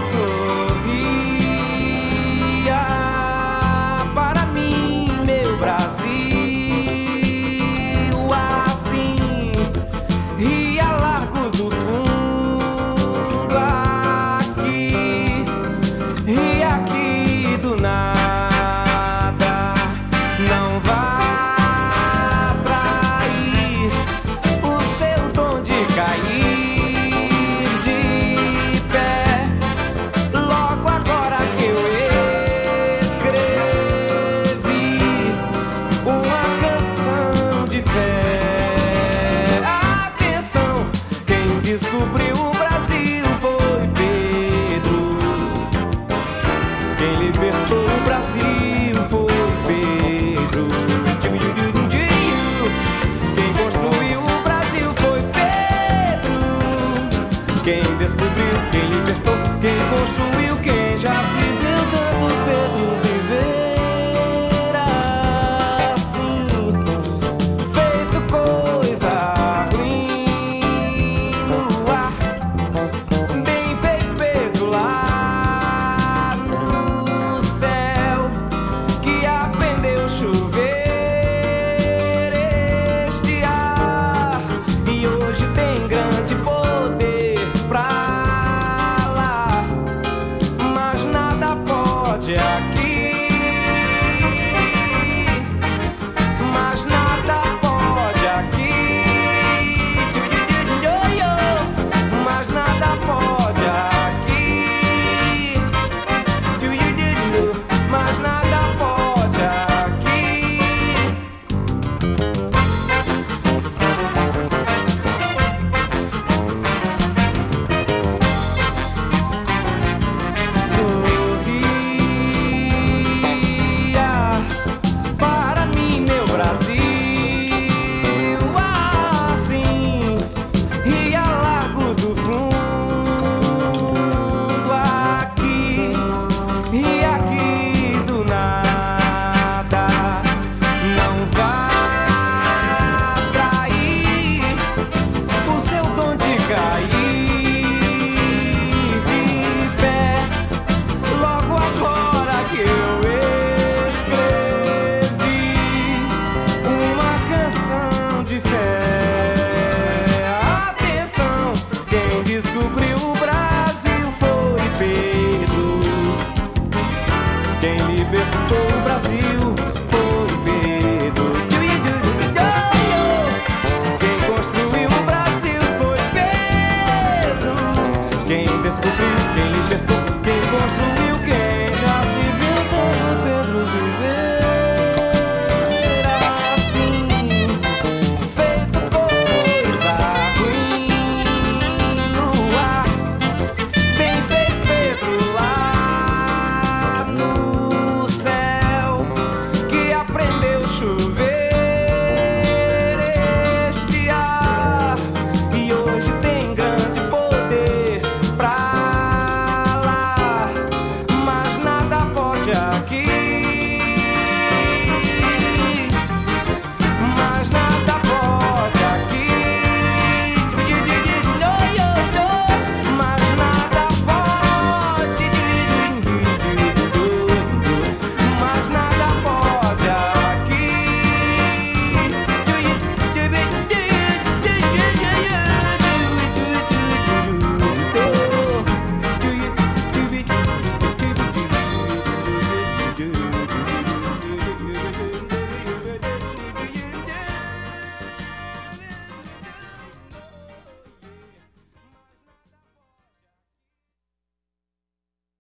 sorria para mim, meu Brasil, assim ria largo do fundo aqui, ria aqui do nada, não vá trair o seu dom de cair. Descobriu o Brasil foi Pedro. Quem libertou libertou o Brasil.